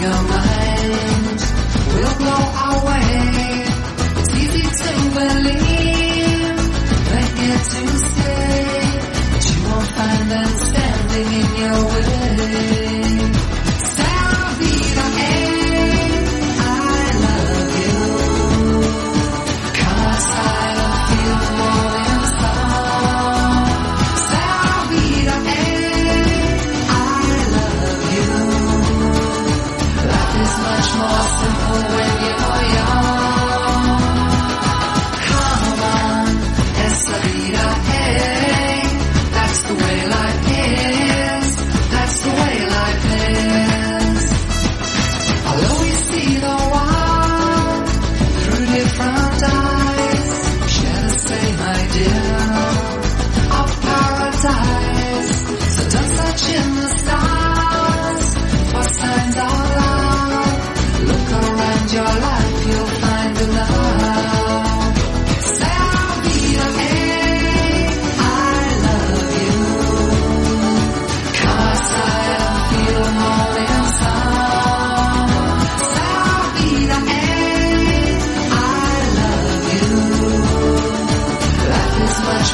your mind will blow away.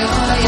yo.